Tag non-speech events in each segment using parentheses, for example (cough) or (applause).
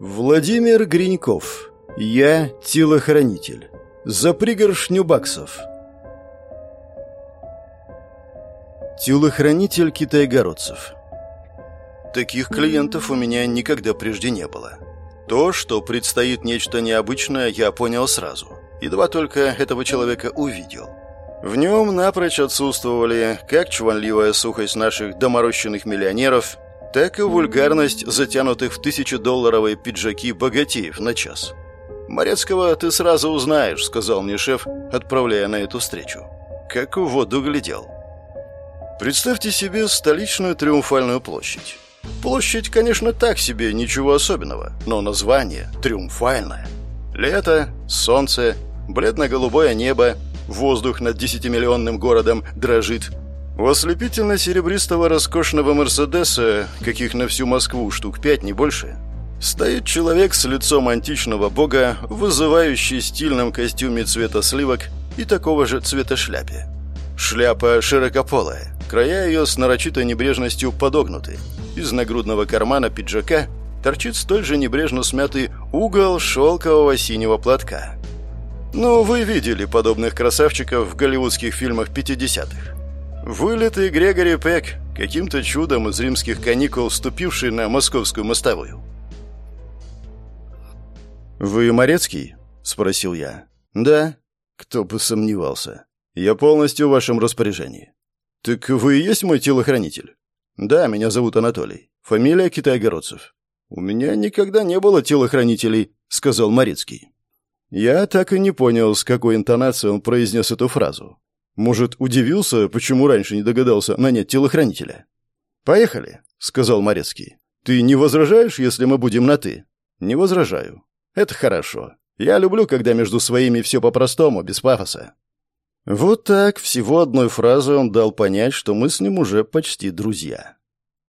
Владимир Гриньков. Я телохранитель. За пригоршню баксов. Телохранитель китайгородцев. Таких клиентов у меня никогда прежде не было. То, что предстоит нечто необычное, я понял сразу. Едва только этого человека увидел. В нем напрочь отсутствовали как чванливая сухость наших доморощенных миллионеров, так и вульгарность затянутых в тысячедолларовые пиджаки богатеев на час. «Морецкого ты сразу узнаешь», — сказал мне шеф, отправляя на эту встречу. Как в воду глядел. Представьте себе столичную Триумфальную площадь. Площадь, конечно, так себе, ничего особенного, но название триумфальное. Лето, солнце, бледно-голубое небо, воздух над десятимиллионным городом дрожит — у ослепительно-серебристого роскошного «Мерседеса», каких на всю Москву штук пять, не больше, стоит человек с лицом античного бога, вызывающий стильном костюме цвета сливок и такого же цвета шляпе. Шляпа широкополая, края ее с нарочитой небрежностью подогнуты. Из нагрудного кармана пиджака торчит столь же небрежно смятый угол шелкового синего платка. Ну, вы видели подобных красавчиков в голливудских фильмах 50-х. Вылитый Грегори Пек, каким-то чудом из римских каникул вступивший на московскую мостовую. «Вы Морецкий?» — спросил я. «Да». Кто бы сомневался. «Я полностью в вашем распоряжении». «Так вы и есть мой телохранитель?» «Да, меня зовут Анатолий. Фамилия Китайгородцев». «У меня никогда не было телохранителей», — сказал Морецкий. Я так и не понял, с какой интонацией он произнес эту фразу. Может, удивился, почему раньше не догадался нанять телохранителя? «Поехали», — сказал Морецкий. «Ты не возражаешь, если мы будем на «ты»?» «Не возражаю. Это хорошо. Я люблю, когда между своими все по-простому, без пафоса». Вот так, всего одной фразой он дал понять, что мы с ним уже почти друзья.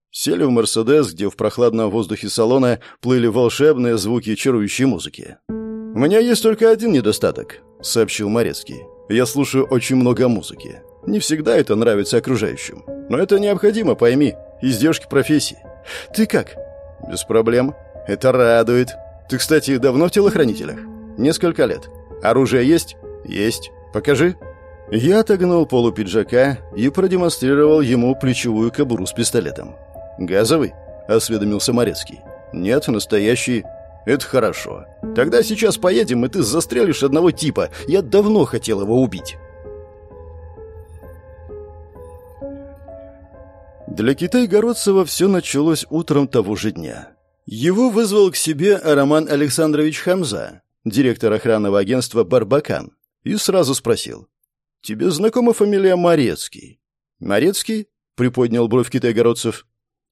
Сели в «Мерседес», где в прохладном воздухе салона плыли волшебные звуки чарующей музыки. «У меня есть только один недостаток», — сообщил Морецкий. Я слушаю очень много музыки. Не всегда это нравится окружающим. Но это необходимо, пойми. Издержки профессии. Ты как? Без проблем. Это радует. Ты, кстати, давно в телохранителях? Несколько лет. Оружие есть? Есть. Покажи. Я отогнул полу пиджака и продемонстрировал ему плечевую кобуру с пистолетом. «Газовый?» — осведомился Морецкий. «Нет, настоящий. «Это хорошо. Тогда сейчас поедем, и ты застрелишь одного типа. Я давно хотел его убить». Для Китай-Городцева все началось утром того же дня. Его вызвал к себе Роман Александрович Хамза, директор охранного агентства «Барбакан», и сразу спросил. «Тебе знакома фамилия Морецкий?» «Морецкий?» — приподнял бровь Китай-Городцев.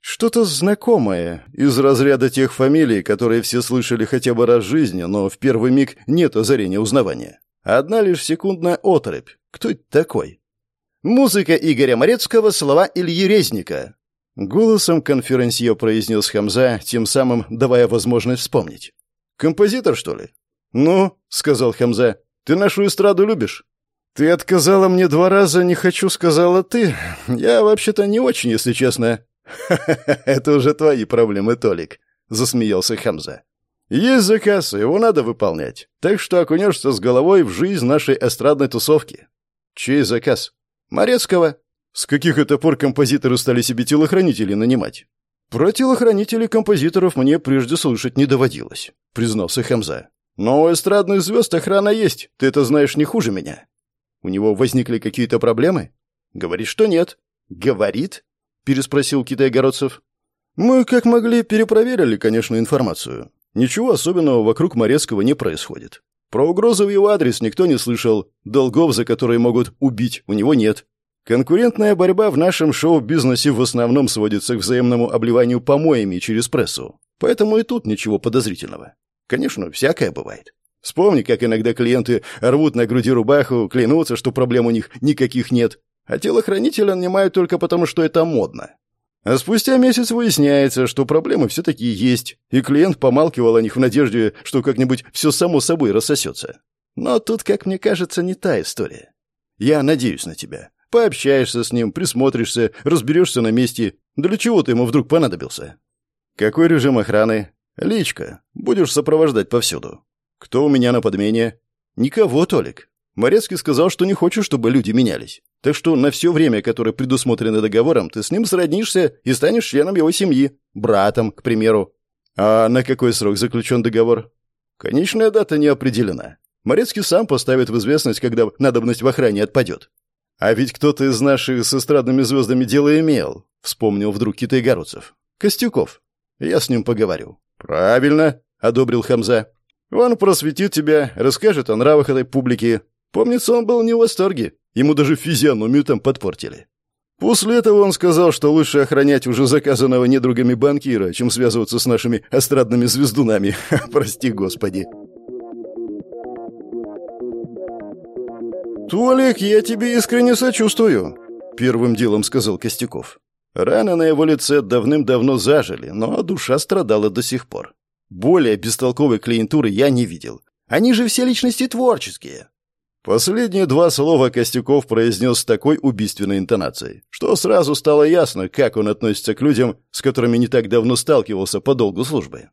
Что-то знакомое из разряда тех фамилий, которые все слышали хотя бы раз в жизни, но в первый миг нет озарения узнавания. Одна лишь секундная отрыбь. Кто это такой? Музыка Игоря Морецкого, слова Ильи Резника. Голосом конференсье произнес Хамза, тем самым давая возможность вспомнить. «Композитор, что ли?» «Ну», — сказал Хамза, — «ты нашу эстраду любишь?» «Ты отказала мне два раза, не хочу, сказала ты. Я вообще-то не очень, если честно. (laughs) это уже твои проблемы, Толик», — засмеялся Хамза. «Есть заказ, его надо выполнять. Так что окунешься с головой в жизнь нашей эстрадной тусовки». «Чей заказ?» «Морецкого». «С каких это пор композиторы стали себе телохранителей нанимать?» «Про телохранителей композиторов мне прежде слышать не доводилось», — признался Хамза. «Но у эстрадных звезд охрана есть, ты это знаешь не хуже меня». «У него возникли какие-то проблемы?» «Говорит, что нет». «Говорит?» Переспросил Китай-Городцев. «Мы, как могли, перепроверили, конечно, информацию. Ничего особенного вокруг Морецкого не происходит. Про угрозы в его адрес никто не слышал. Долгов, за которые могут убить, у него нет. Конкурентная борьба в нашем шоу-бизнесе в основном сводится к взаимному обливанию помоями через прессу. Поэтому и тут ничего подозрительного. Конечно, всякое бывает. Вспомни, как иногда клиенты рвут на груди рубаху, клянутся, что проблем у них никаких нет, а телохранителя нанимают только потому, что это модно. А спустя месяц выясняется, что проблемы все-таки есть, и клиент помалкивал о них в надежде, что как-нибудь все само собой рассосется. Но тут, как мне кажется, не та история. Я надеюсь на тебя. Пообщаешься с ним, присмотришься, разберешься на месте. Для чего ты ему вдруг понадобился? Какой режим охраны? Личка. Будешь сопровождать повсюду. Кто у меня на подмене? Никого, Толик. Морецкий сказал, что не хочет, чтобы люди менялись. Так что на все время, которое предусмотрено договором, ты с ним сроднишься и станешь членом его семьи. Братом, к примеру. А на какой срок заключен договор? Конечная дата не определена. Морецкий сам поставит в известность, когда надобность в охране отпадет. А ведь кто-то из наших с эстрадными звездами дело имел, вспомнил вдруг Китай Гаруцев. Костюков. Я с ним поговорю. Правильно, одобрил Хамза. Он просветит тебя, расскажет о нравах этой публики. Помнится, он был не в восторге. Ему даже физиономию там подпортили. После этого он сказал, что лучше охранять уже заказанного недругами банкира, чем связываться с нашими эстрадными звездунами. (laughs) Прости, господи. «Толик, я тебе искренне сочувствую», — первым делом сказал Костяков. Раны на его лице давным-давно зажили, но душа страдала до сих пор. Более бестолковой клиентуры я не видел. Они же все личности творческие. Последние два слова Костюков произнес с такой убийственной интонацией, что сразу стало ясно, как он относится к людям, с которыми не так давно сталкивался по долгу службы.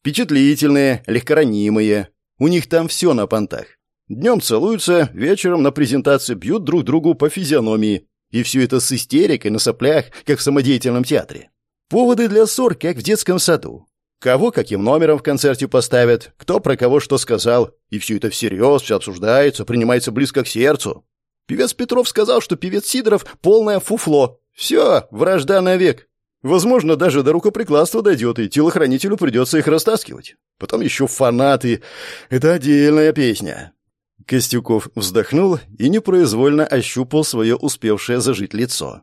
Впечатлительные, легкоранимые. У них там все на понтах. Днем целуются, вечером на презентации бьют друг другу по физиономии. И все это с истерикой на соплях, как в самодеятельном театре. Поводы для ссор, как в детском саду. Кого каким номером в концерте поставят, кто про кого что сказал. И все это всерьез, все обсуждается, принимается близко к сердцу. Певец Петров сказал, что певец Сидоров — полное фуфло. Все, вражда навек. Возможно, даже до рукоприкладства дойдет, и телохранителю придется их растаскивать. Потом еще фанаты. Это отдельная песня. Костюков вздохнул и непроизвольно ощупал свое успевшее зажить лицо.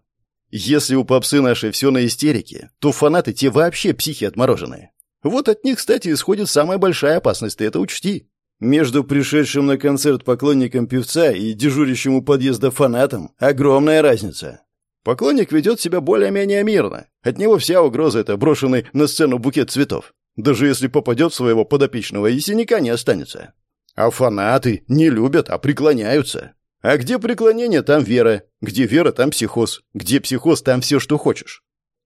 Если у попсы нашей все на истерике, то фанаты те вообще психи отмороженные. Вот от них, кстати, исходит самая большая опасность, ты это учти. Между пришедшим на концерт поклонником певца и дежурящим у подъезда фанатом огромная разница. Поклонник ведет себя более-менее мирно. От него вся угроза — это брошенный на сцену букет цветов. Даже если попадет своего подопечного, и синяка не останется. А фанаты не любят, а преклоняются. А где преклонение, там вера. Где вера, там психоз. Где психоз, там все, что хочешь.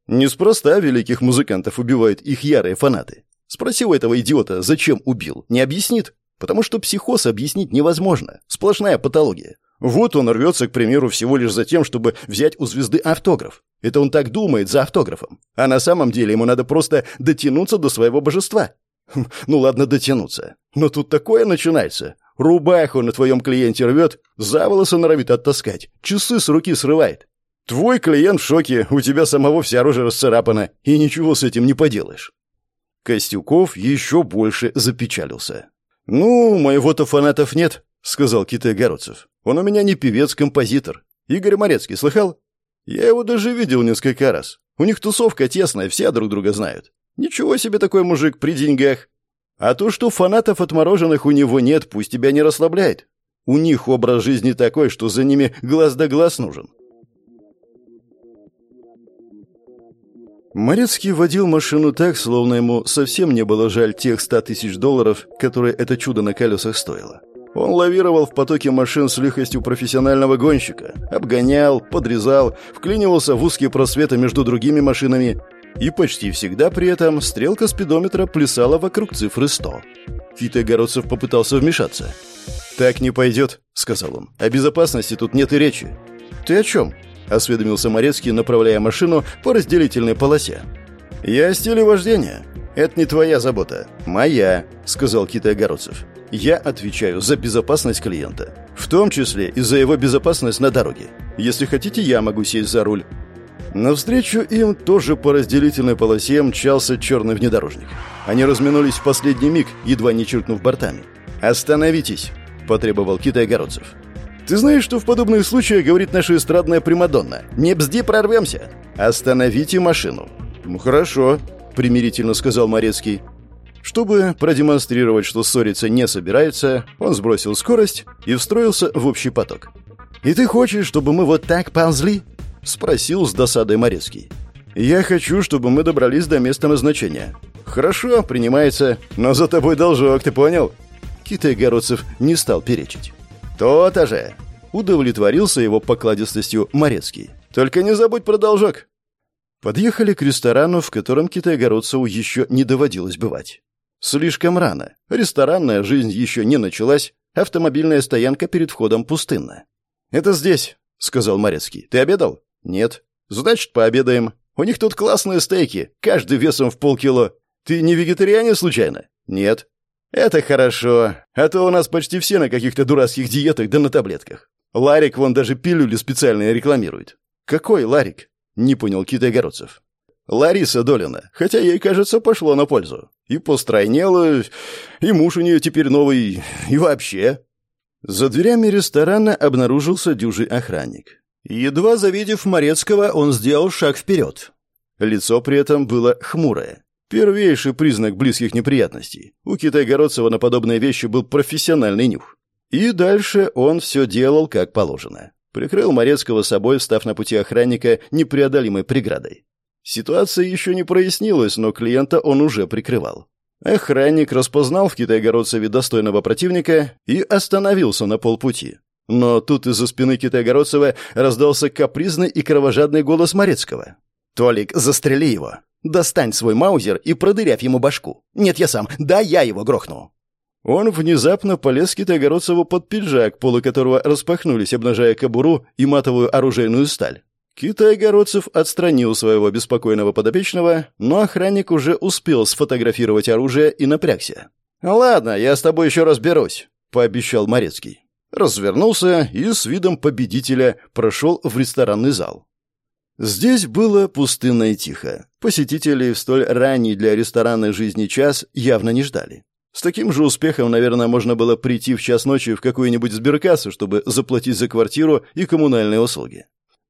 Неспроста великих музыкантов убивают их ярые фанаты. Спроси у этого идиота, зачем убил, не объяснит. Потому что психоз объяснить невозможно. Сплошная патология. Вот он рвется, к примеру, всего лишь за тем, чтобы взять у звезды автограф. Это он так думает за автографом. А на самом деле ему надо просто дотянуться до своего божества. Хм, ну ладно, дотянуться. Но тут такое начинается. Рубаху на твоем клиенте рвет, за волосы норовит оттаскать, часы с руки срывает. Твой клиент в шоке, у тебя самого вся рожа расцарапана, и ничего с этим не поделаешь. Костюков еще больше запечалился. «Ну, моего-то фанатов нет», — сказал Китай Городцев. «Он у меня не певец-композитор. Игорь Морецкий, слыхал? Я его даже видел несколько раз. У них тусовка тесная, все друг друга знают. Ничего себе такой мужик при деньгах. А то, что фанатов отмороженных у него нет, пусть тебя не расслабляет. У них образ жизни такой, что за ними глаз да глаз нужен. Морецкий водил машину так, словно ему совсем не было жаль тех ста тысяч долларов, которые это чудо на колесах стоило. Он лавировал в потоке машин с легкостью профессионального гонщика, обгонял, подрезал, вклинивался в узкие просветы между другими машинами, и почти всегда при этом стрелка спидометра плясала вокруг цифры 100. Китай Огородцев попытался вмешаться. «Так не пойдет», — сказал он. «О безопасности тут нет и речи». «Ты о чем?» — осведомился Морецкий, направляя машину по разделительной полосе. «Я о стиле вождения. Это не твоя забота. Моя», — сказал Китай Огородцев. «Я отвечаю за безопасность клиента. В том числе и за его безопасность на дороге. Если хотите, я могу сесть за руль. Навстречу им тоже по разделительной полосе мчался черный внедорожник. Они разминулись в последний миг, едва не чиркнув бортами. «Остановитесь!» – потребовал Китай Городцев. «Ты знаешь, что в подобных случаях говорит наша эстрадная Примадонна? Не бзди, прорвемся! Остановите машину!» «Ну, хорошо», – примирительно сказал Морецкий. Чтобы продемонстрировать, что ссориться не собирается, он сбросил скорость и встроился в общий поток. «И ты хочешь, чтобы мы вот так ползли?» — спросил с досадой Морецкий. «Я хочу, чтобы мы добрались до места назначения». «Хорошо, принимается, но за тобой должок, ты понял?» Китай Городцев не стал перечить. «То-то же!» — удовлетворился его покладистостью Морецкий. «Только не забудь про должок!» Подъехали к ресторану, в котором Китайгородцеву еще не доводилось бывать. Слишком рано. Ресторанная жизнь еще не началась, автомобильная стоянка перед входом пустынна. «Это здесь», — сказал Морецкий. «Ты обедал?» «Нет». «Значит, пообедаем. У них тут классные стейки, каждый весом в полкило. Ты не вегетарианец случайно?» «Нет». «Это хорошо, а то у нас почти все на каких-то дурацких диетах да на таблетках. Ларик вон даже пилюли специальные рекламирует». «Какой Ларик?» — не понял Китай-Городцев. «Лариса Долина, хотя ей, кажется, пошло на пользу. И постройнела, и муж у нее теперь новый, и вообще». За дверями ресторана обнаружился дюжий охранник. Едва завидев Морецкого, он сделал шаг вперед. Лицо при этом было хмурое. Первейший признак близких неприятностей. У Китай-Городцева на подобные вещи был профессиональный нюх. И дальше он все делал как положено. Прикрыл Морецкого собой, став на пути охранника непреодолимой преградой. Ситуация еще не прояснилась, но клиента он уже прикрывал. Охранник распознал в Китайгородцеве достойного противника и остановился на полпути. Но тут из-за спины Китайгородцева раздался капризный и кровожадный голос Морецкого. «Толик, застрели его! Достань свой маузер и продырявь ему башку! Нет, я сам! Да, я его грохну!» Он внезапно полез Китайгородцеву под пиджак, полы которого распахнулись, обнажая кобуру и матовую оружейную сталь. Китай-городцев отстранил своего беспокойного подопечного, но охранник уже успел сфотографировать оружие и напрягся. «Ладно, я с тобой еще разберусь», — пообещал Морецкий. Развернулся и с видом победителя прошел в ресторанный зал. Здесь было пустынно и тихо. Посетителей в столь ранний для ресторанной жизни час явно не ждали. С таким же успехом, наверное, можно было прийти в час ночи в какую-нибудь сберкассу, чтобы заплатить за квартиру и коммунальные услуги.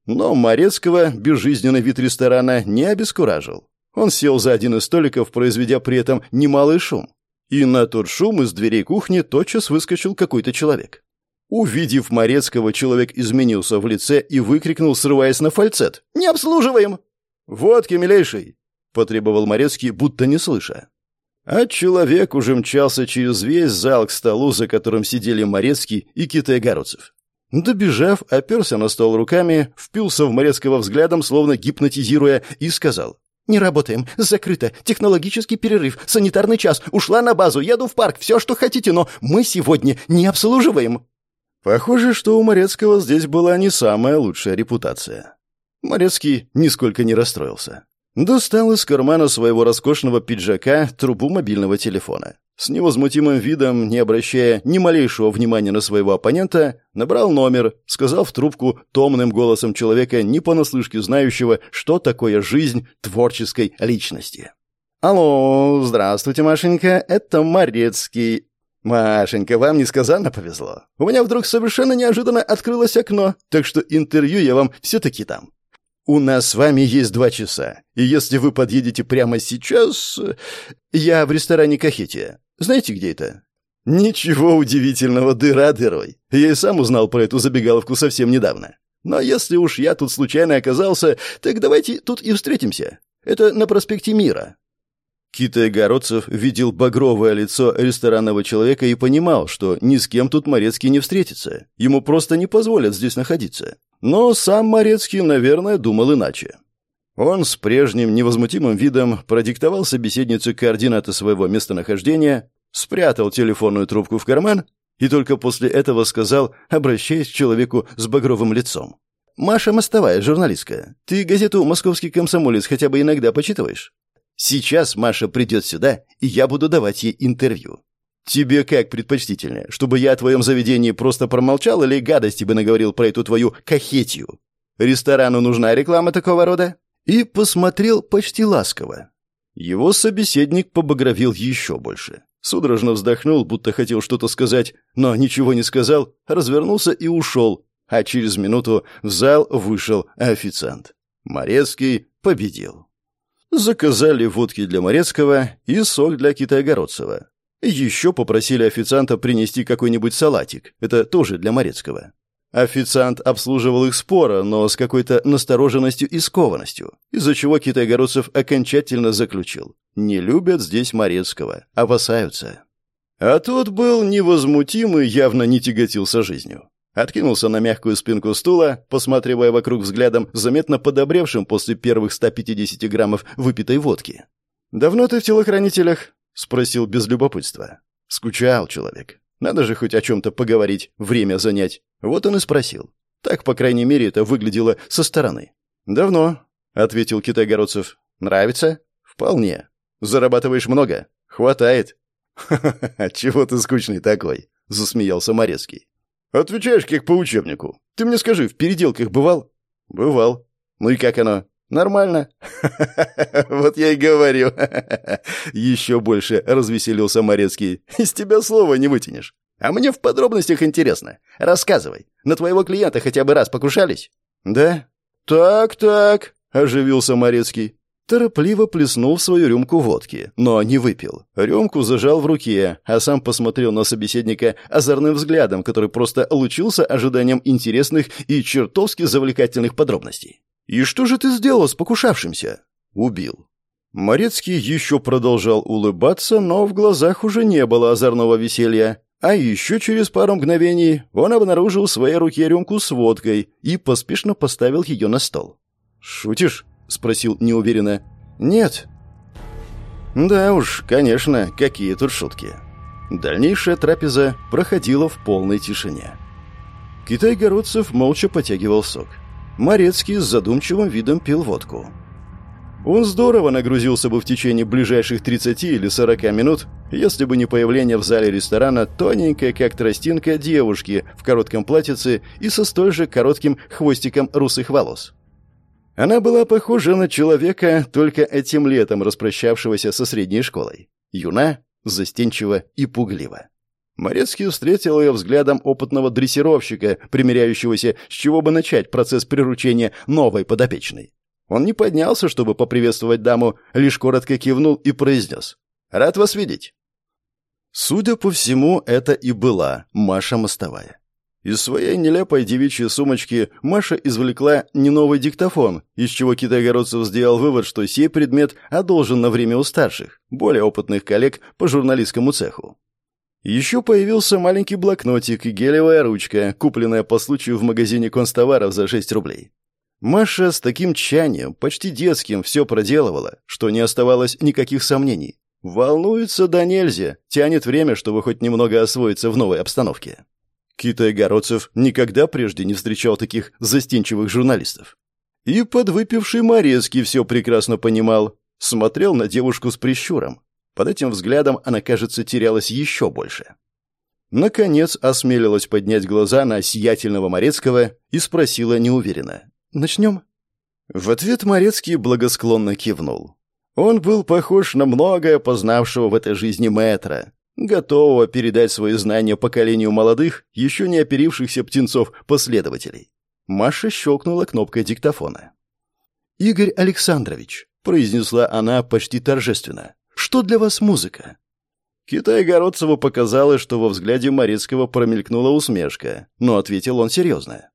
Но Морецкого безжизненный вид ресторана не обескуражил. Он сел за один из столиков, произведя при этом немалый шум. И на тот шум из дверей кухни тотчас выскочил какой-то человек. Увидев Морецкого, человек изменился в лице и выкрикнул, срываясь на фальцет. «Не обслуживаем!» «Водки, милейший!» — потребовал Морецкий, будто не слыша. А человек уже мчался через весь зал к столу, за которым сидели Морецкий и Китай-Городцев. Добежав, оперся на стол руками, впился в Морецкого взглядом, словно гипнотизируя, и сказал. «Не работаем. Закрыто. Технологический перерыв. Санитарный час. Ушла на базу. Еду в парк. Все, что хотите, но мы сегодня не обслуживаем». Похоже, что у Морецкого здесь была не самая лучшая репутация. Морецкий нисколько не расстроился. Достал из кармана своего роскошного пиджака трубу мобильного телефона. С невозмутимым видом, не обращая ни малейшего внимания на своего оппонента, набрал номер, сказал в трубку томным голосом человека, не понаслышке знающего, что такое жизнь творческой личности. «Алло, здравствуйте, Машенька, это Морецкий. Машенька, вам несказанно повезло. У меня вдруг совершенно неожиданно открылось окно, так что интервью я вам все-таки дам. «У нас с вами есть два часа, и если вы подъедете прямо сейчас...» «Я в ресторане Кахетия. Знаете, где это?» «Ничего удивительного, дыра дырой. Я и сам узнал про эту забегаловку совсем недавно. Но если уж я тут случайно оказался, так давайте тут и встретимся. Это на проспекте Мира». Китай-городцев видел багровое лицо ресторанного человека и понимал, что ни с кем тут Морецкий не встретится. Ему просто не позволят здесь находиться. Но сам Морецкий, наверное, думал иначе. Он с прежним невозмутимым видом продиктовал собеседнице координаты своего местонахождения, спрятал телефонную трубку в карман и только после этого сказал, обращаясь к человеку с багровым лицом. «Маша Мостовая, журналистка, ты газету «Московский комсомолец» хотя бы иногда почитываешь? Сейчас Маша придет сюда, и я буду давать ей интервью. «Тебе как предпочтительнее, чтобы я о твоем заведении просто промолчал или гадости бы наговорил про эту твою кахетию? Ресторану нужна реклама такого рода?» И посмотрел почти ласково. Его собеседник побагровил еще больше. Судорожно вздохнул, будто хотел что-то сказать, но ничего не сказал, развернулся и ушел, а через минуту в зал вышел официант. Морецкий победил. Заказали водки для Морецкого и сок для Китайгородцева. Еще попросили официанта принести какой-нибудь салатик. Это тоже для Морецкого. Официант обслуживал их споро, но с какой-то настороженностью и скованностью, из-за чего Китайгородцев окончательно заключил. Не любят здесь Морецкого, опасаются. А тот был невозмутим и явно не тяготился жизнью. Откинулся на мягкую спинку стула, посматривая вокруг взглядом, заметно подобревшим после первых 150 граммов выпитой водки. «Давно ты в телохранителях?» — спросил без любопытства. Скучал человек. Надо же хоть о чем-то поговорить, время занять. Вот он и спросил. Так, по крайней мере, это выглядело со стороны. «Давно», — ответил Китай-Городцев. «Нравится?» «Вполне. Зарабатываешь много?» «Хватает». «Ха-ха-ха, чего ты скучный такой?» — засмеялся Морецкий. «Отвечаешь как по учебнику. Ты мне скажи, в переделках бывал?» «Бывал. Ну и как оно?» «Нормально». (laughs) «Вот я и говорю». (laughs) Еще больше развеселился Морецкий. «Из тебя слова не вытянешь. А мне в подробностях интересно. Рассказывай. На твоего клиента хотя бы раз покушались?» «Да?» «Так-так», — оживился Морецкий. Торопливо плеснул в свою рюмку водки, но не выпил. Рюмку зажал в руке, а сам посмотрел на собеседника озорным взглядом, который просто лучился ожиданием интересных и чертовски завлекательных подробностей. «И что же ты сделал с покушавшимся?» «Убил». Морецкий еще продолжал улыбаться, но в глазах уже не было озорного веселья. А еще через пару мгновений он обнаружил в своей руке рюмку с водкой и поспешно поставил ее на стол. «Шутишь?» — спросил неуверенно. «Нет». «Да уж, конечно, какие тут шутки». Дальнейшая трапеза проходила в полной тишине. Китай-городцев молча потягивал сок. Морецкий с задумчивым видом пил водку. Он здорово нагрузился бы в течение ближайших 30 или 40 минут, если бы не появление в зале ресторана тоненькой, как тростинка, девушки в коротком платьице и со столь же коротким хвостиком русых волос. Она была похожа на человека, только этим летом распрощавшегося со средней школой. Юна, застенчива и пуглива. Морецкий встретил ее взглядом опытного дрессировщика, примеряющегося, с чего бы начать процесс приручения новой подопечной. Он не поднялся, чтобы поприветствовать даму, лишь коротко кивнул и произнес. «Рад вас видеть». Судя по всему, это и была Маша Мостовая. Из своей нелепой девичьей сумочки Маша извлекла не новый диктофон, из чего Китайгородцев сделал вывод, что сей предмет одолжен на время у старших, более опытных коллег по журналистскому цеху. Еще появился маленький блокнотик и гелевая ручка, купленная по случаю в магазине констоваров за 6 рублей. Маша с таким тщанием, почти детским, все проделывала, что не оставалось никаких сомнений. Волнуется да нельзя, тянет время, чтобы хоть немного освоиться в новой обстановке. Китай-городцев никогда прежде не встречал таких застенчивых журналистов. И подвыпивший Морецкий все прекрасно понимал, смотрел на девушку с прищуром. Под этим взглядом она, кажется, терялась еще больше. Наконец осмелилась поднять глаза на сиятельного Морецкого и спросила неуверенно. «Начнем?» В ответ Морецкий благосклонно кивнул. Он был похож на многое познавшего в этой жизни мэтра, готового передать свои знания поколению молодых, еще не оперившихся птенцов-последователей. Маша щелкнула кнопкой диктофона. «Игорь Александрович», — произнесла она почти торжественно, — «что для вас музыка?» Китай-Городцеву показалось, что во взгляде Морецкого промелькнула усмешка, но ответил он серьезно.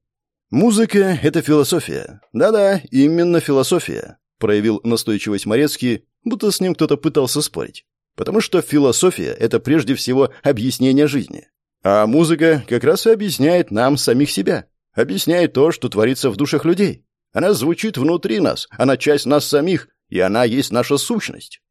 «Музыка — это философия. Да-да, именно философия», — проявил настойчивость Морецкий, будто с ним кто-то пытался спорить. Потому что философия — это прежде всего объяснение жизни. А музыка как раз и объясняет нам самих себя. Объясняет то, что творится в душах людей. Она звучит внутри нас, она часть нас самих, и она есть наша сущность.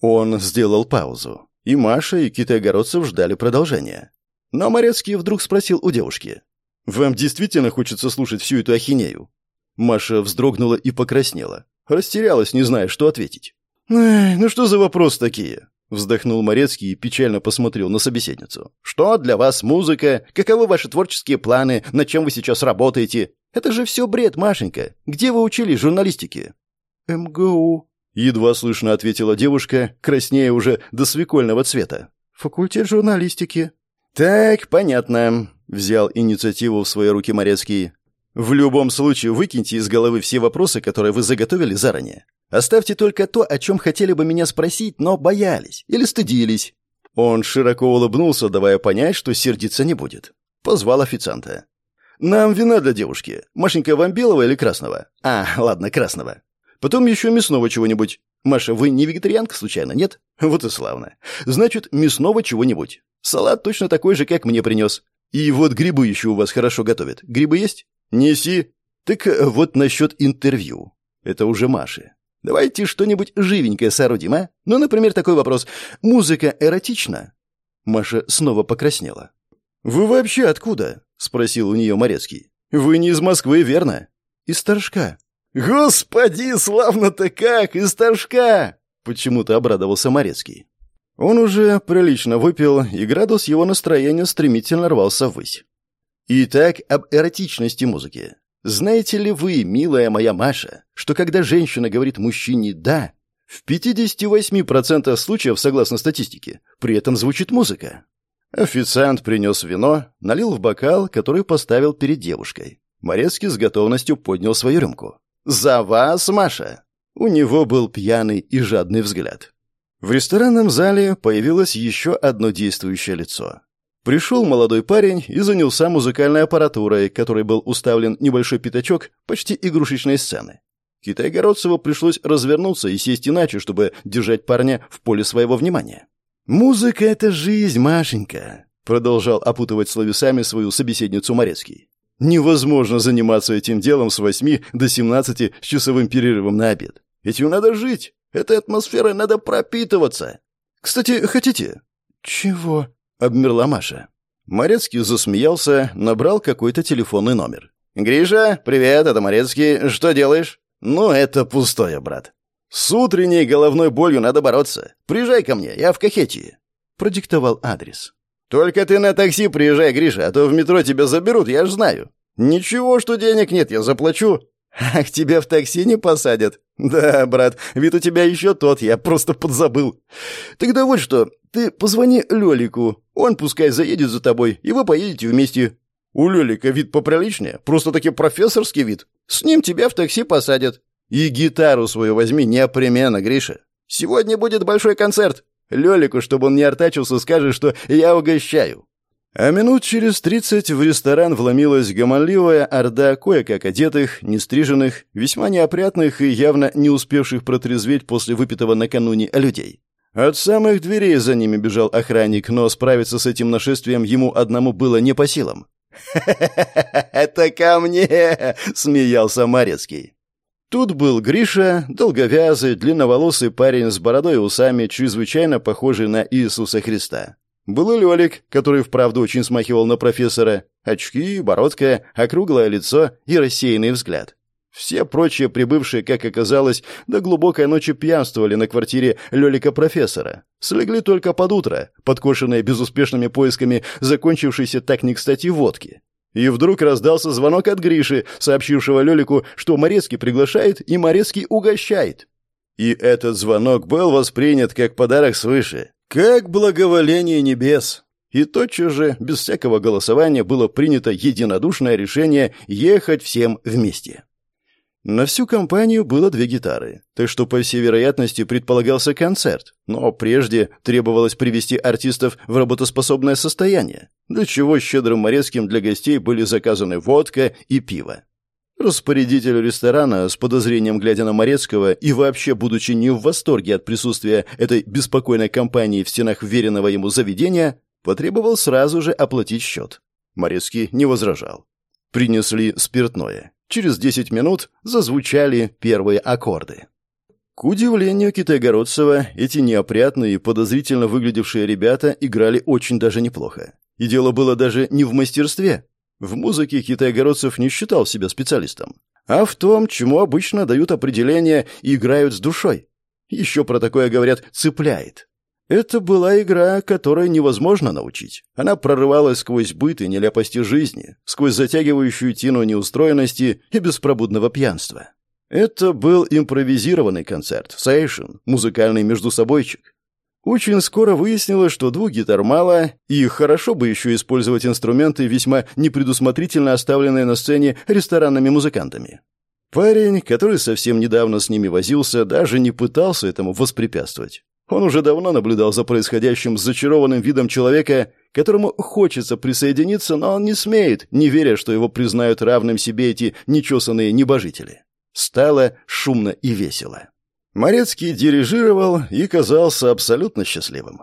Он сделал паузу, и Маша, и Китай-Городцев ждали продолжения. Но Морецкий вдруг спросил у девушки. «Вам действительно хочется слушать всю эту ахинею?» Маша вздрогнула и покраснела. Растерялась, не зная, что ответить. «Эх, ну что за вопросы такие?» Вздохнул Морецкий и печально посмотрел на собеседницу. «Что для вас музыка? Каковы ваши творческие планы? Над чем вы сейчас работаете? Это же все бред, Машенька. Где вы учились журналистике?» «МГУ», — едва слышно ответила девушка, краснея уже до свекольного цвета. «Факультет журналистики». «Так, понятно», — взял инициативу в свои руки Морецкий. «В любом случае выкиньте из головы все вопросы, которые вы заготовили заранее. Оставьте только то, о чем хотели бы меня спросить, но боялись или стыдились». Он широко улыбнулся, давая понять, что сердиться не будет. Позвал официанта. «Нам вина для девушки. Машенька, вам белого или красного?» «А, ладно, красного. Потом еще мясного чего-нибудь. Маша, вы не вегетарианка случайно, нет? Вот и славно. Значит, мясного чего-нибудь. Салат точно такой же, как мне принес. И вот грибы еще у вас хорошо готовят. Грибы есть? Неси. Так э, вот насчет интервью. Это уже Маши. Давайте что-нибудь живенькое соорудим, а? Ну, например, такой вопрос. Музыка эротична? Маша снова покраснела. «Вы вообще откуда?» — спросил у нее Морецкий. «Вы не из Москвы, верно?» «Из Торжка». «Господи, славно-то как! Из Торжка!» — почему-то обрадовался Морецкий. Он уже прилично выпил, и градус его настроения стремительно рвался ввысь. Итак, об эротичности музыки. Знаете ли вы, милая моя Маша, что когда женщина говорит мужчине «да», в 58% случаев, согласно статистике, при этом звучит музыка? Официант принес вино, налил в бокал, который поставил перед девушкой. Морецкий с готовностью поднял свою рюмку. «За вас, Маша!» У него был пьяный и жадный взгляд. В ресторанном зале появилось еще одно действующее лицо. Пришел молодой парень и занялся музыкальной аппаратурой, которой был уставлен небольшой пятачок почти игрушечной сцены. Китайгородцеву пришлось развернуться и сесть иначе, чтобы держать парня в поле своего внимания. «Музыка — это жизнь, Машенька», — продолжал опутывать словесами свою собеседницу Морецкий. «Невозможно заниматься этим делом с восьми до семнадцати с часовым перерывом на обед. Этим надо жить. Этой атмосферой надо пропитываться. Кстати, хотите?» «Чего?» — обмерла Маша. Морецкий засмеялся, набрал какой-то телефонный номер. «Гриша, привет, это Морецкий. Что делаешь?» «Ну, это пустое, брат. С утренней головной болью надо бороться. Приезжай ко мне, я в Кахетии». Продиктовал адрес. «Только ты на такси приезжай, Гриша, а то в метро тебя заберут, я ж знаю». «Ничего, что денег нет, я заплачу». «Ах, тебя в такси не посадят?» «Да, брат, вид у тебя еще тот, я просто подзабыл». «Тогда вот что, ты позвони Лёлику, он пускай заедет за тобой, и вы поедете вместе». «У Лёлика вид поприличнее, просто-таки профессорский вид. С ним тебя в такси посадят». «И гитару свою возьми непременно, Гриша. Сегодня будет большой концерт. Лёлику, чтобы он не артачился, скажешь, что я угощаю». А минут через тридцать в ресторан вломилась гомонливая орда кое-как одетых, нестриженных, весьма неопрятных и явно не успевших протрезветь после выпитого накануне людей. От самых дверей за ними бежал охранник, но справиться с этим нашествием ему одному было не по силам. «Это ко мне!» — смеялся Марецкий. Тут был Гриша, долговязый, длинноволосый парень с бородой и усами, чрезвычайно похожий на Иисуса Христа. Был и Лёлик, который вправду очень смахивал на профессора. Очки, бородка, округлое лицо и рассеянный взгляд. Все прочие прибывшие, как оказалось, до глубокой ночи пьянствовали на квартире Лёлика-профессора. Слегли только под утро, подкошенные безуспешными поисками закончившейся так не кстати водки. И вдруг раздался звонок от Гриши, сообщившего Лёлику, что Морецкий приглашает и Морецкий угощает. И этот звонок был воспринят как подарок свыше. Как благоволение небес! И тотчас же, без всякого голосования, было принято единодушное решение ехать всем вместе. На всю компанию было две гитары, так что, по всей вероятности, предполагался концерт, но прежде требовалось привести артистов в работоспособное состояние, для чего щедрым морецким для гостей были заказаны водка и пиво. Распорядитель ресторана, с подозрением глядя на Морецкого и вообще будучи не в восторге от присутствия этой беспокойной компании в стенах веренного ему заведения, потребовал сразу же оплатить счет. Морецкий не возражал. Принесли спиртное. Через десять минут зазвучали первые аккорды. К удивлению Китайгородцева, эти неопрятные и подозрительно выглядевшие ребята играли очень даже неплохо. И дело было даже не в мастерстве, в музыке китайгородцев не считал себя специалистом, а в том, чему обычно дают определение играют с душой. Еще про такое говорят «цепляет». Это была игра, которой невозможно научить. Она прорывалась сквозь быт и нелепости жизни, сквозь затягивающую тину неустроенности и беспробудного пьянства. Это был импровизированный концерт, сейшн, музыкальный междусобойчик. Очень скоро выяснилось, что двух гитар мало, и хорошо бы еще использовать инструменты, весьма непредусмотрительно оставленные на сцене ресторанными музыкантами. Парень, который совсем недавно с ними возился, даже не пытался этому воспрепятствовать. Он уже давно наблюдал за происходящим с зачарованным видом человека, которому хочется присоединиться, но он не смеет, не веря, что его признают равным себе эти нечесанные небожители. Стало шумно и весело. Морецкий дирижировал и казался абсолютно счастливым.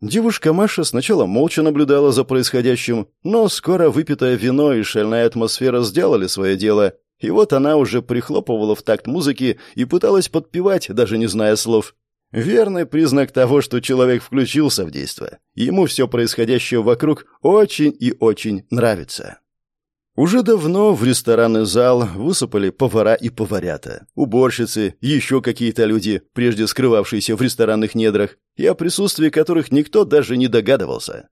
Девушка Маша сначала молча наблюдала за происходящим, но скоро выпитое вино и шальная атмосфера сделали свое дело, и вот она уже прихлопывала в такт музыки и пыталась подпевать, даже не зная слов. Верный признак того, что человек включился в действие. Ему все происходящее вокруг очень и очень нравится. Уже давно в ресторанный зал высыпали повара и поварята, уборщицы, еще какие-то люди, прежде скрывавшиеся в ресторанных недрах, и о присутствии которых никто даже не догадывался.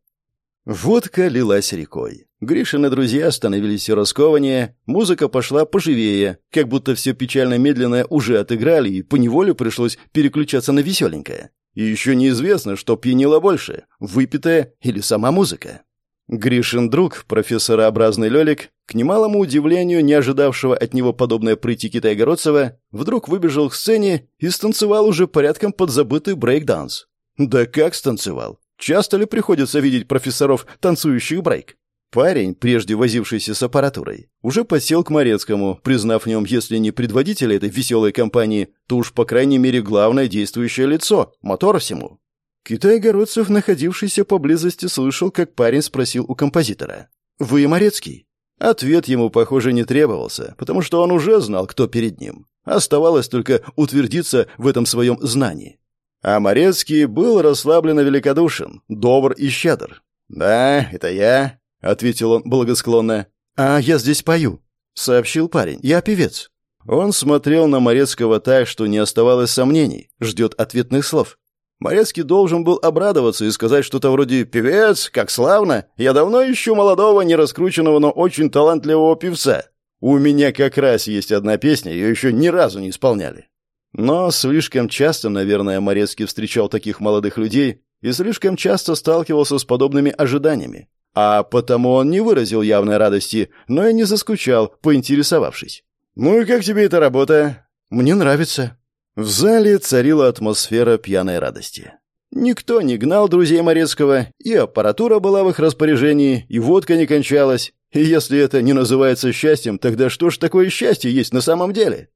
Водка лилась рекой. Гришины друзья становились раскованнее, музыка пошла поживее, как будто все печально медленное уже отыграли, и поневоле пришлось переключаться на веселенькое. И еще неизвестно, что пьянило больше, выпитая или сама музыка. Гришин друг, профессорообразный Лёлик, к немалому удивлению, не ожидавшего от него подобной прыти Китайгородцева, вдруг выбежал к сцене и станцевал уже порядком подзабытый брейк-данс. Да как станцевал? Часто ли приходится видеть профессоров, танцующих брейк? Парень, прежде возившийся с аппаратурой, уже подсел к Морецкому, признав в нем, если не предводителя этой веселой компании, то уж, по крайней мере, главное действующее лицо, мотор всему. Китай-городцев, находившийся поблизости, слышал, как парень спросил у композитора. «Вы Морецкий?» Ответ ему, похоже, не требовался, потому что он уже знал, кто перед ним. Оставалось только утвердиться в этом своем знании. А Морецкий был расслабленно великодушен, добр и щедр. «Да, это я», — ответил он благосклонно. «А я здесь пою», — сообщил парень. «Я певец». Он смотрел на Морецкого так, что не оставалось сомнений, ждет ответных слов. Морецкий должен был обрадоваться и сказать что-то вроде «Певец, как славно! Я давно ищу молодого, нераскрученного, но очень талантливого певца. У меня как раз есть одна песня, ее еще ни разу не исполняли». Но слишком часто, наверное, Морецкий встречал таких молодых людей и слишком часто сталкивался с подобными ожиданиями. А потому он не выразил явной радости, но и не заскучал, поинтересовавшись. «Ну и как тебе эта работа?» «Мне нравится», в зале царила атмосфера пьяной радости. Никто не гнал друзей Морецкого, и аппаратура была в их распоряжении, и водка не кончалась. И если это не называется счастьем, тогда что ж такое счастье есть на самом деле?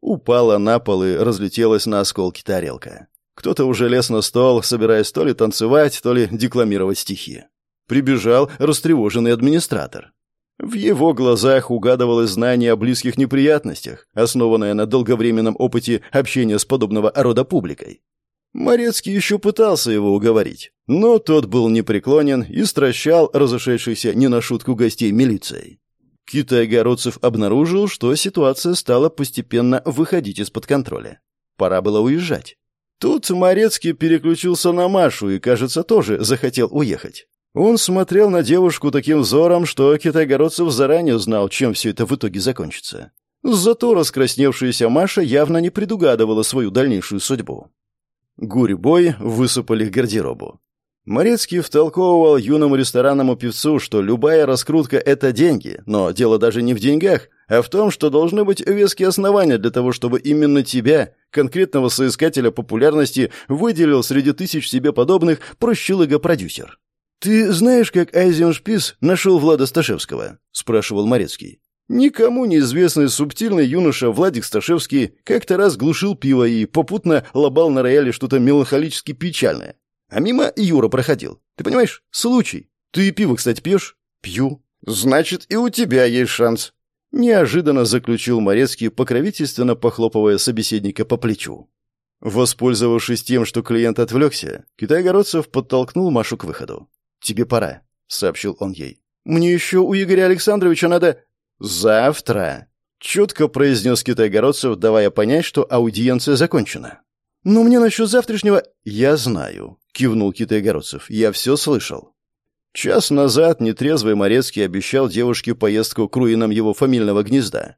Упала на пол и разлетелась на осколки тарелка. Кто-то уже лез на стол, собираясь то ли танцевать, то ли декламировать стихи. Прибежал растревоженный администратор. В его глазах угадывалось знание о близких неприятностях, основанное на долговременном опыте общения с подобного рода публикой. Морецкий еще пытался его уговорить, но тот был непреклонен и стращал разошедшихся не на шутку гостей милицией. Китай-городцев обнаружил, что ситуация стала постепенно выходить из-под контроля. Пора было уезжать. Тут Морецкий переключился на Машу и, кажется, тоже захотел уехать. Он смотрел на девушку таким взором, что Китайгородцев заранее знал, чем все это в итоге закончится. Зато раскрасневшаяся Маша явно не предугадывала свою дальнейшую судьбу. Гурьбой высыпали к гардеробу. Морецкий втолковывал юному ресторанному певцу, что любая раскрутка — это деньги, но дело даже не в деньгах, а в том, что должны быть веские основания для того, чтобы именно тебя, конкретного соискателя популярности, выделил среди тысяч себе подобных прощелыга-продюсер. «Ты знаешь, как Айзеншпис нашел Влада Сташевского?» — спрашивал Морецкий. Никому неизвестный субтильный юноша Владик Сташевский как-то раз глушил пиво и попутно лобал на рояле что-то меланхолически печальное. А мимо Юра проходил. Ты понимаешь? Случай. Ты пиво, кстати, пьешь? Пью. Значит, и у тебя есть шанс. Неожиданно заключил Морецкий, покровительственно похлопывая собеседника по плечу. Воспользовавшись тем, что клиент отвлекся, Китайгородцев подтолкнул Машу к выходу. «Тебе пора», — сообщил он ей. «Мне еще у Игоря Александровича надо...» «Завтра», — четко произнес Китайгородцев, давая понять, что аудиенция закончена. «Но мне насчет завтрашнего...» «Я знаю», — кивнул Китайгородцев. «Я все слышал». Час назад нетрезвый Морецкий обещал девушке поездку к руинам его фамильного гнезда.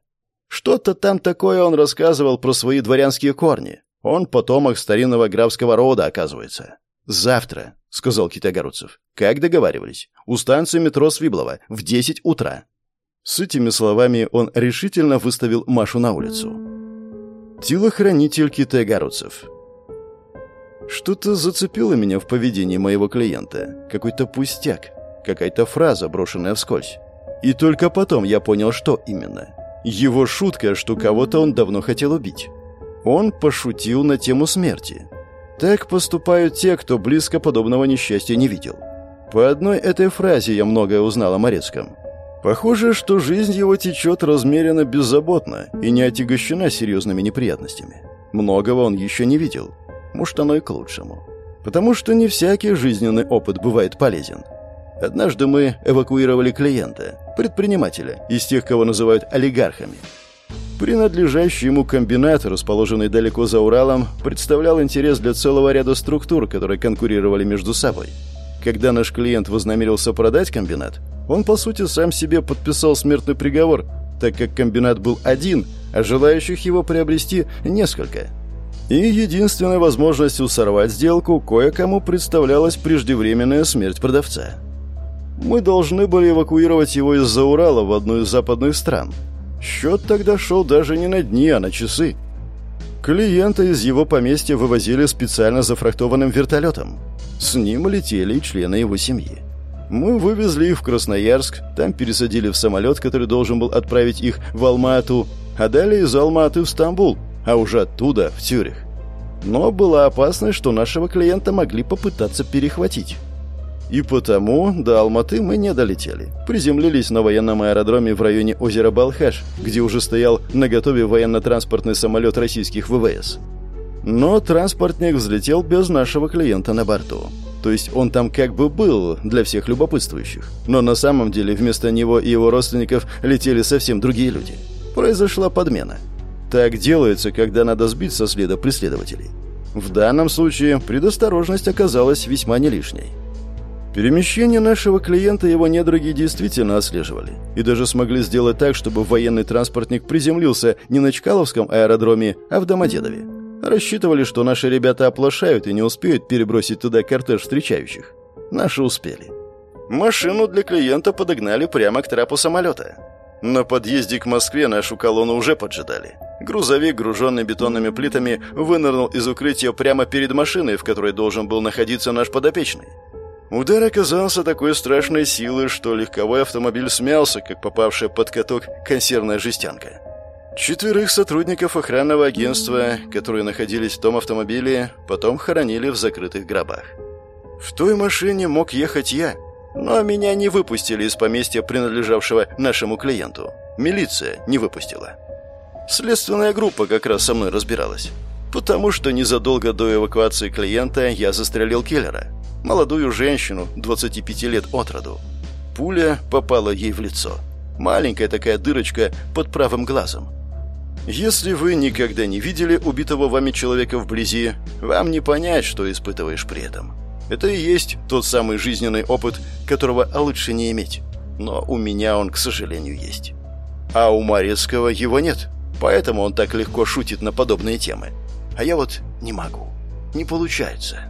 Что-то там такое он рассказывал про свои дворянские корни. Он потомок старинного графского рода, оказывается. «Завтра», — сказал Китайгородцев. «Как договаривались. У станции метро Свиблова. В десять утра». С этими словами он решительно выставил Машу на улицу. Телохранитель Китайгородцев. Что-то зацепило меня в поведении моего клиента. Какой-то пустяк. Какая-то фраза, брошенная вскользь. И только потом я понял, что именно. Его шутка, что кого-то он давно хотел убить. Он пошутил на тему смерти. Так поступают те, кто близко подобного несчастья не видел. По одной этой фразе я многое узнал о Морецком. Похоже, что жизнь его течет размеренно беззаботно и не отягощена серьезными неприятностями. Многого он еще не видел. Может, оно и к лучшему. Потому что не всякий жизненный опыт бывает полезен. Однажды мы эвакуировали клиента, предпринимателя, из тех, кого называют олигархами. Принадлежащий ему комбинат, расположенный далеко за Уралом, представлял интерес для целого ряда структур, которые конкурировали между собой. Когда наш клиент вознамерился продать комбинат, он, по сути, сам себе подписал смертный приговор, так как комбинат был один, а желающих его приобрести несколько. И единственной возможностью сорвать сделку кое-кому представлялась преждевременная смерть продавца. Мы должны были эвакуировать его из-за Урала в одну из западных стран. Счет тогда шел даже не на дни, а на часы. Клиента из его поместья вывозили специально зафрахтованным вертолетом. С ним летели и члены его семьи. Мы вывезли их в Красноярск, там пересадили в самолет, который должен был отправить их в Алмату, а далее из Алматы в Стамбул, а уже оттуда в Цюрих. Но была опасность, что нашего клиента могли попытаться перехватить. И потому до Алматы мы не долетели. Приземлились на военном аэродроме в районе озера Балхаш, где уже стоял наготове военно-транспортный самолет российских ВВС. Но транспортник взлетел без нашего клиента на борту. То есть он там как бы был для всех любопытствующих. Но на самом деле вместо него и его родственников летели совсем другие люди. Произошла подмена. Так делается, когда надо сбить со следа преследователей. В данном случае предосторожность оказалась весьма не лишней. Перемещение нашего клиента его недруги действительно отслеживали. И даже смогли сделать так, чтобы военный транспортник приземлился не на Чкаловском аэродроме, а в Домодедове. Рассчитывали, что наши ребята оплошают и не успеют перебросить туда кортеж встречающих. Наши успели. Машину для клиента подогнали прямо к трапу самолета. На подъезде к Москве нашу колонну уже поджидали. Грузовик, груженный бетонными плитами, вынырнул из укрытия прямо перед машиной, в которой должен был находиться наш подопечный. Удар оказался такой страшной силы, что легковой автомобиль смялся, как попавшая под каток консервная жестянка. Четверых сотрудников охранного агентства, которые находились в том автомобиле, потом хоронили в закрытых гробах. В той машине мог ехать я, но меня не выпустили из поместья, принадлежавшего нашему клиенту. Милиция не выпустила. Следственная группа как раз со мной разбиралась. Потому что незадолго до эвакуации клиента я застрелил киллера. Молодую женщину, 25 лет от роду. Пуля попала ей в лицо. Маленькая такая дырочка под правым глазом. Если вы никогда не видели убитого вами человека вблизи, вам не понять, что испытываешь при этом. Это и есть тот самый жизненный опыт, которого лучше не иметь. Но у меня он, к сожалению, есть. А у Морецкого его нет. Поэтому он так легко шутит на подобные темы. А я вот не могу. Не получается.